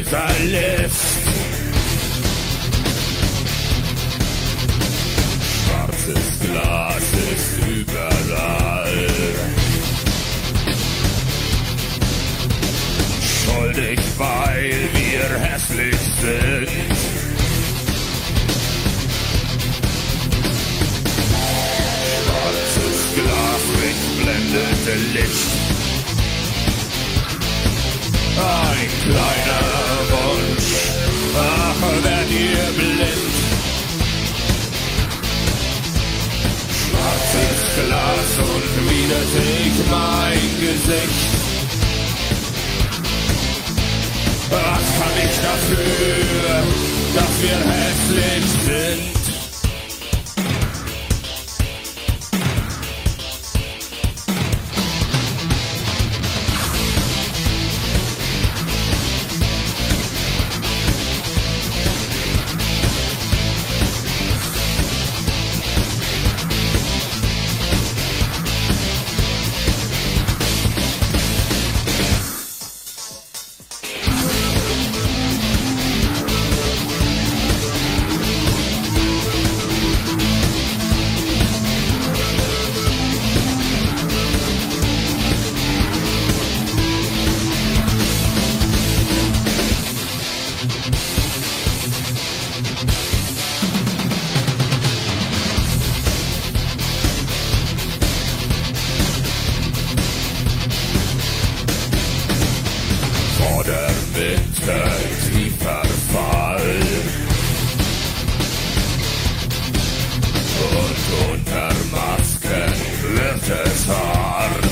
Böser. Schwarzes Glas ist überall. Schuldig, weil wir hässlich sind. Schwarzes Glas mit blendendem Licht. Wieder sich mein Gesicht. Was kann ich dafür, dass wir hässlich sind? Der Mitte tiefer Fall. Und unter Masken wird es hart.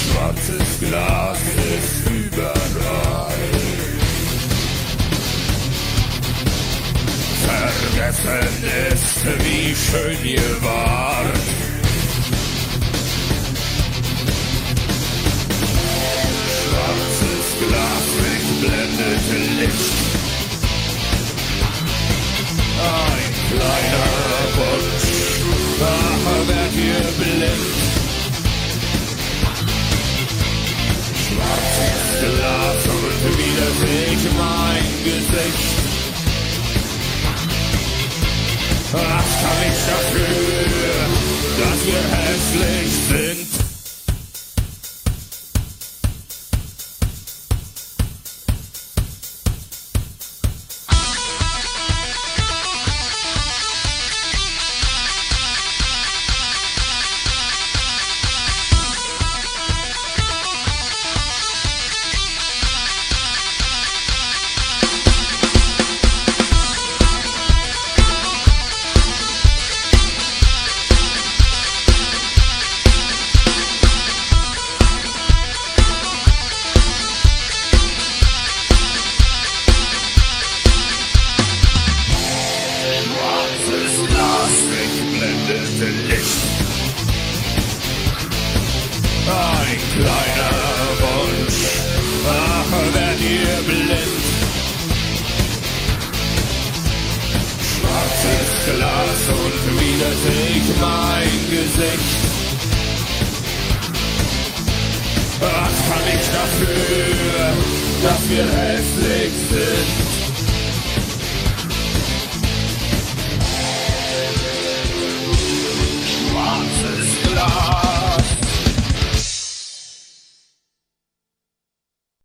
Schwarzes Glas ist überall. Vergessen ist, wie schön ihr wart. Ein kleiner Wunsch, ach, werdet ihr blind. Schwarzes wieder mein Gesicht. Kann ich dafür, dass hässlich ihr blind. Schwarzes Glas und wieder sich mein Gesicht. Was kann ich dafür, dass wir hässlich sind?